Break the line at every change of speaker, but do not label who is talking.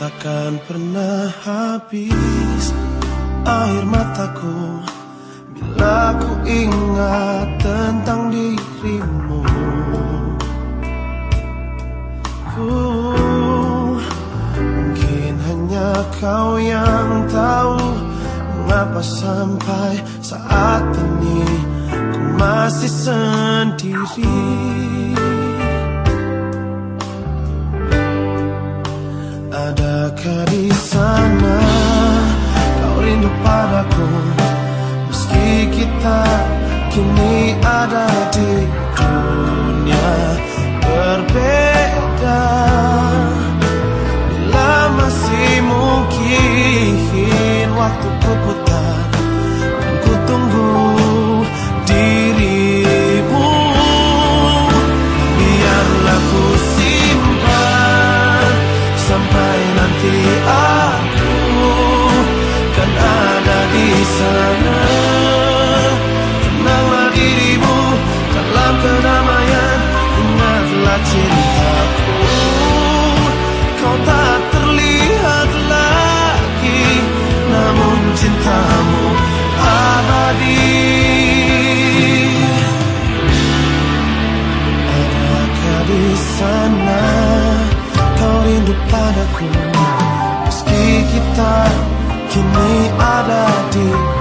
Takkan pernah habis air mataku. Bila ku ingat tentang dirimu uh, Mungkin hanya kau yang tahu Mengapa sampai saat ini Ku masih sendiri kita kini ada di cintaku Kau tak terlihat lagi. Namun cintamu abadi. Adakah di sana Kau rindu padaku? Meski kita kini ada di